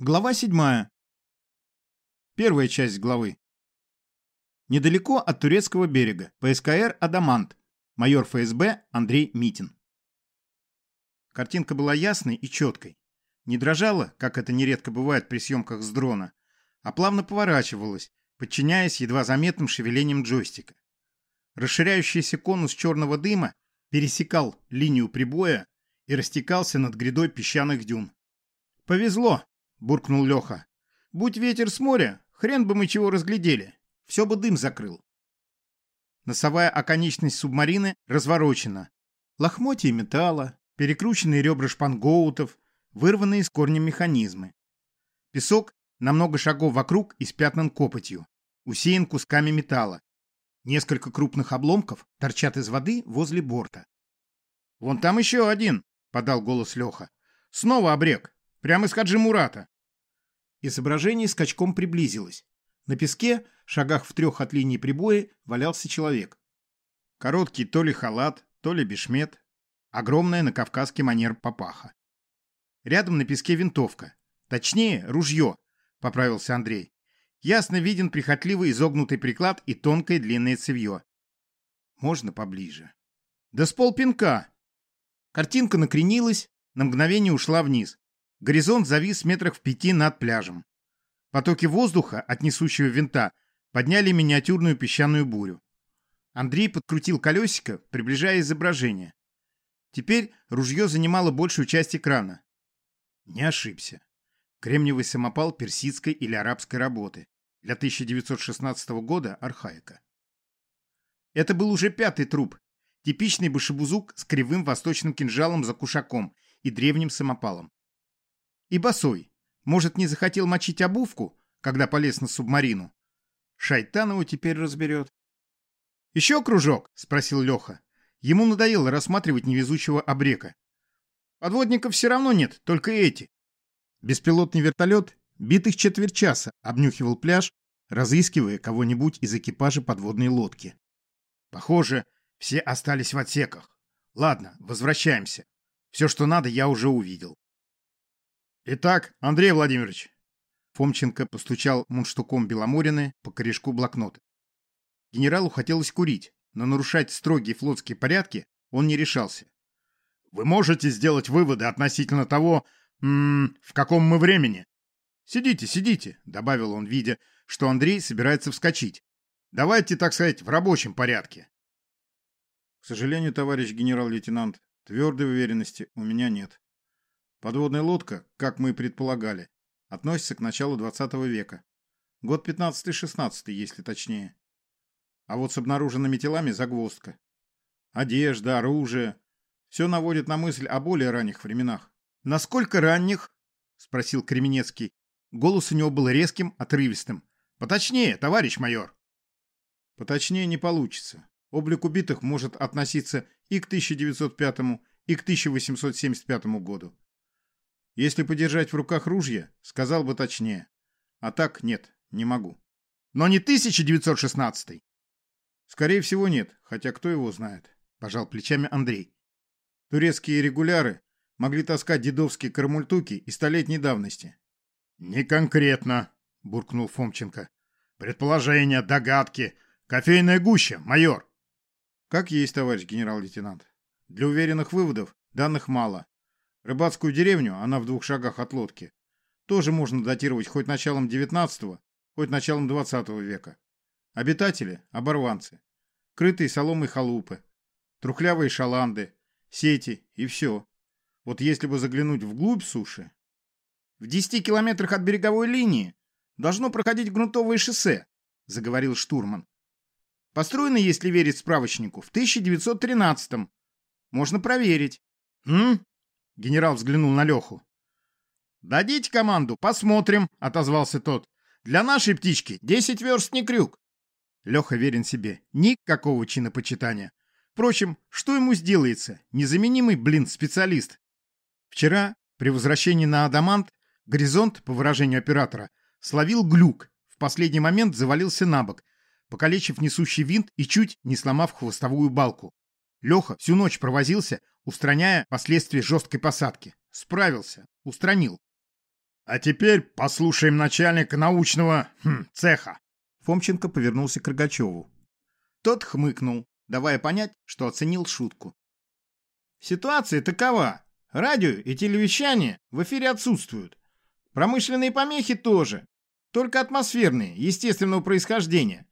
Глава 7. Первая часть главы. Недалеко от турецкого берега, ПСКР «Адамант», майор ФСБ Андрей Митин. Картинка была ясной и четкой. Не дрожала, как это нередко бывает при съемках с дрона, а плавно поворачивалась, подчиняясь едва заметным шевелением джойстика. Расширяющийся конус черного дыма пересекал линию прибоя и растекался над грядой песчаных дюн. «Повезло!» — буркнул Леха. «Будь ветер с моря, хрен бы мы чего разглядели. Все бы дым закрыл». Носовая оконечность субмарины разворочена. Лохмотья металла, перекрученные ребра шпангоутов, вырванные с корнем механизмы. Песок на много шагов вокруг испятнан копотью, усеян кусками металла. Несколько крупных обломков торчат из воды возле борта. «Вон там еще один!» — подал голос Леха. «Снова обрек!» Прямо из Хаджи Мурата. Изображение скачком приблизилось. На песке, шагах в трех от линии прибоя, валялся человек. Короткий то ли халат, то ли бешмет. Огромная на кавказский манер папаха. Рядом на песке винтовка. Точнее, ружье, поправился Андрей. Ясно виден прихотливый изогнутый приклад и тонкое длинное цевье. Можно поближе. Да с полпинка. Картинка накренилась, на мгновение ушла вниз. Горизонт завис метрах в пяти над пляжем. Потоки воздуха от несущего винта подняли миниатюрную песчаную бурю. Андрей подкрутил колесико, приближая изображение. Теперь ружье занимало большую часть экрана. Не ошибся. Кремниевый самопал персидской или арабской работы. Для 1916 года архаика. Это был уже пятый труп. Типичный башебузук с кривым восточным кинжалом за кушаком и древним самопалом. И босой. Может, не захотел мочить обувку, когда полез на субмарину? Шайтан его теперь разберет. «Еще кружок?» — спросил Леха. Ему надоело рассматривать невезучего обрека. «Подводников все равно нет, только эти». Беспилотный вертолет битых четверть часа обнюхивал пляж, разыскивая кого-нибудь из экипажа подводной лодки. Похоже, все остались в отсеках. Ладно, возвращаемся. Все, что надо, я уже увидел. «Итак, Андрей Владимирович...» Фомченко постучал мундштуком Беломорины по корешку блокнота. Генералу хотелось курить, но нарушать строгие флотские порядки он не решался. «Вы можете сделать выводы относительно того, м -м, в каком мы времени?» «Сидите, сидите», — добавил он, видя, что Андрей собирается вскочить. «Давайте, так сказать, в рабочем порядке». «К сожалению, товарищ генерал-лейтенант, твердой уверенности у меня нет», Подводная лодка, как мы и предполагали, относится к началу 20 века. Год 15-16, если точнее. А вот с обнаруженными телами загвоздка. Одежда, оружие. Все наводит на мысль о более ранних временах. «Насколько ранних?» — спросил Кременецкий. Голос у него был резким, отрывистым. «Поточнее, товарищ майор!» «Поточнее не получится. Облик убитых может относиться и к 1905, и к 1875 году. Если подержать в руках ружья, сказал бы точнее. А так нет, не могу. Но не 1916 Скорее всего нет, хотя кто его знает, пожал плечами Андрей. Турецкие регуляры могли таскать дедовские кармультуки и столетней давности. Не конкретно, буркнул Фомченко. Предположения, догадки, кофейная гуща, майор. Как есть, товарищ генерал-лейтенант. Для уверенных выводов данных мало. Рыбацкую деревню, она в двух шагах от лодки, тоже можно датировать хоть началом XIX, хоть началом XX века. Обитатели – оборванцы. Крытые соломой халупы, трухлявые шаланды, сети и все. Вот если бы заглянуть вглубь суши... В 10 километрах от береговой линии должно проходить грунтовое шоссе, заговорил штурман. Построено, если верить справочнику, в 1913-м. Можно проверить. М? Генерал взглянул на Леху. «Дадите команду, посмотрим», — отозвался тот. «Для нашей птички десять верст не крюк». Леха верен себе. Никакого чинопочитания. Впрочем, что ему сделается? Незаменимый, блин, специалист. Вчера, при возвращении на Адамант, горизонт, по выражению оператора, словил глюк. В последний момент завалился на бок, покалечив несущий винт и чуть не сломав хвостовую балку. Леха всю ночь провозился, устраняя последствия жесткой посадки. Справился, устранил. А теперь послушаем начальника научного хм, цеха. Фомченко повернулся к Рогачеву. Тот хмыкнул, давая понять, что оценил шутку. Ситуация такова. Радио и телевещание в эфире отсутствуют. Промышленные помехи тоже. Только атмосферные, естественного происхождения.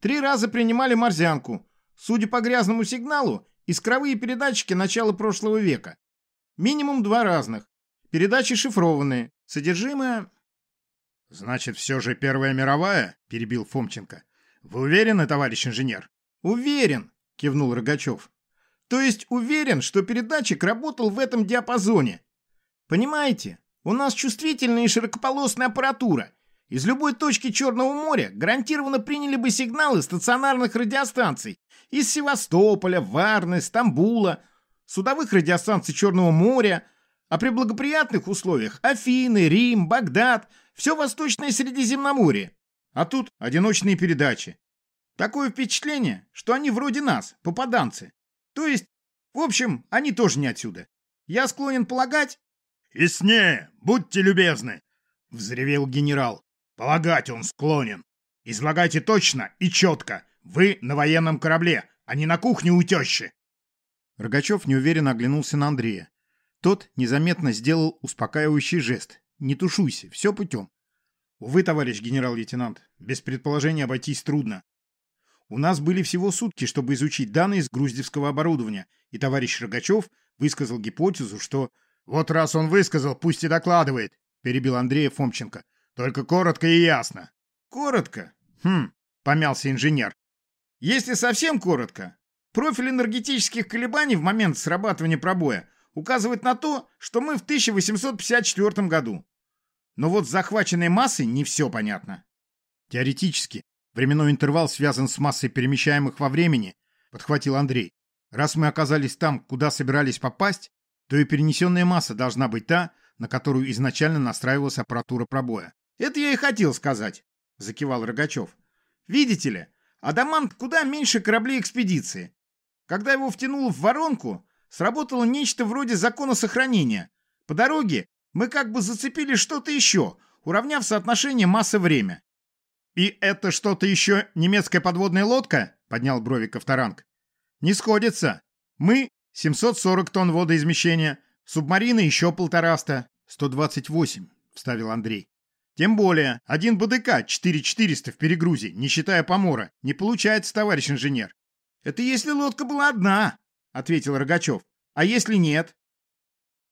Три раза принимали морзянку. Судя по грязному сигналу, искровые передатчики начала прошлого века. Минимум два разных. Передачи шифрованные. Содержимое... «Значит, все же Первая мировая?» – перебил Фомченко. «Вы уверены, товарищ инженер?» «Уверен», – кивнул Рогачев. «То есть уверен, что передатчик работал в этом диапазоне. Понимаете, у нас чувствительная и широкополосная аппаратура. Из любой точки Черного моря гарантированно приняли бы сигналы стационарных радиостанций. Из Севастополя, Варны, Стамбула, судовых радиостанций Черного моря, а при благоприятных условиях Афины, Рим, Багдад – все Восточное Средиземноморье. А тут одиночные передачи. Такое впечатление, что они вроде нас, попаданцы. То есть, в общем, они тоже не отсюда. Я склонен полагать... «Яснее, будьте любезны!» — взревел генерал. «Полагать он склонен. Излагайте точно и четко. Вы на военном корабле, а не на кухне у тещи». Рогачев неуверенно оглянулся на Андрея. Тот незаметно сделал успокаивающий жест, не тушуйся, все путем. Увы, товарищ генерал-лейтенант, без предположения обойтись трудно. У нас были всего сутки, чтобы изучить данные с груздевского оборудования, и товарищ Рогачев высказал гипотезу, что... «Вот раз он высказал, пусть и докладывает», — перебил Андрея Фомченко. «Только коротко и ясно». «Коротко? Хм», — помялся инженер. «Если совсем коротко, профиль энергетических колебаний в момент срабатывания пробоя указывает на то, что мы в 1854 году. Но вот с захваченной массой не все понятно. Теоретически, временной интервал связан с массой перемещаемых во времени, подхватил Андрей. Раз мы оказались там, куда собирались попасть, то и перенесенная масса должна быть та, на которую изначально настраивалась аппаратура пробоя. Это я и хотел сказать, закивал Рогачев. Видите ли, Адамант куда меньше кораблей экспедиции. Когда его втянуло в воронку, сработало нечто вроде закона сохранения. По дороге мы как бы зацепили что-то еще, уравняв соотношение масса-время. «И это что-то еще немецкая подводная лодка?» — поднял брови Ковторанг. «Не сходится. Мы — 740 тонн водоизмещения, субмарина еще полтораста, 128», — вставил Андрей. «Тем более, один БДК 4400 в перегрузе, не считая помора, не получается, товарищ инженер». «Это если лодка была одна», ответил Рогачев. А если нет?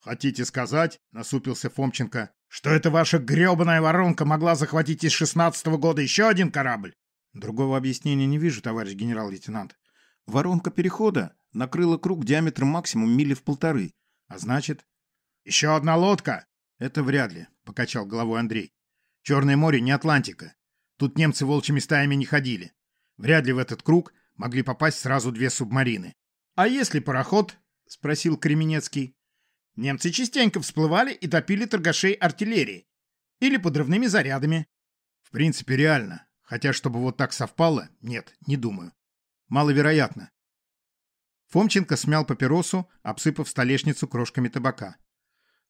Хотите сказать, насупился Фомченко, что эта ваша гребаная воронка могла захватить из шестнадцатого года еще один корабль? Другого объяснения не вижу, товарищ генерал-лейтенант. Воронка перехода накрыла круг диаметром максимум мили в полторы. А значит... Еще одна лодка? Это вряд ли, покачал головой Андрей. Черное море не Атлантика. Тут немцы волчьими стаями не ходили. Вряд ли в этот круг могли попасть сразу две субмарины. «А если пароход?» — спросил Кременецкий. «Немцы частенько всплывали и топили торгашей артиллерии. Или подрывными зарядами». «В принципе, реально. Хотя, чтобы вот так совпало, нет, не думаю. Маловероятно». Фомченко смял папиросу, обсыпав столешницу крошками табака.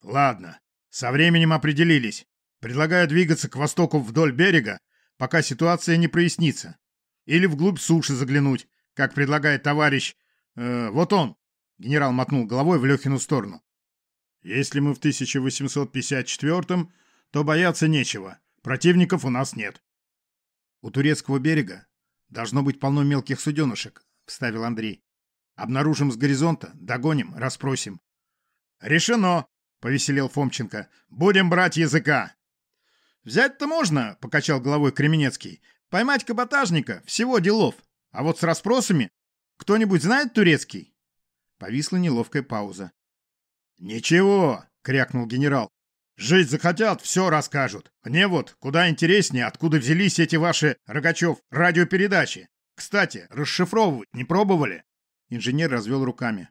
«Ладно, со временем определились. Предлагаю двигаться к востоку вдоль берега, пока ситуация не прояснится. Или вглубь суши заглянуть, как предлагает товарищ Э, вот он!» Генерал мотнул головой в Лехину сторону. «Если мы в 1854-м, то бояться нечего. Противников у нас нет». «У турецкого берега должно быть полно мелких суденышек», — вставил Андрей. «Обнаружим с горизонта, догоним, расспросим». «Решено!» — повеселел Фомченко. «Будем брать языка!» «Взять-то можно», — покачал головой Кременецкий. «Поймать каботажника — всего делов. А вот с расспросами кто-нибудь знает турецкий?» Повисла неловкая пауза. «Ничего!» — крякнул генерал. «Жить захотят, все расскажут. Мне вот куда интереснее, откуда взялись эти ваши, Рогачев, радиопередачи. Кстати, расшифровывать не пробовали?» Инженер развел руками.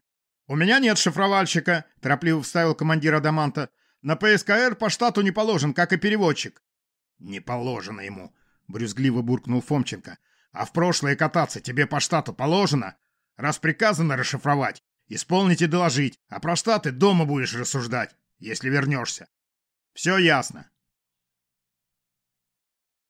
«У меня нет шифровальщика», — торопливо вставил командир Адаманта. «На ПСКР по штату не положен, как и переводчик». «Не положено ему», — брюзгливо буркнул Фомченко. «А в прошлое кататься тебе по штату положено? Раз приказано расшифровать, исполнить и доложить, а про штаты дома будешь рассуждать, если вернешься. Все ясно.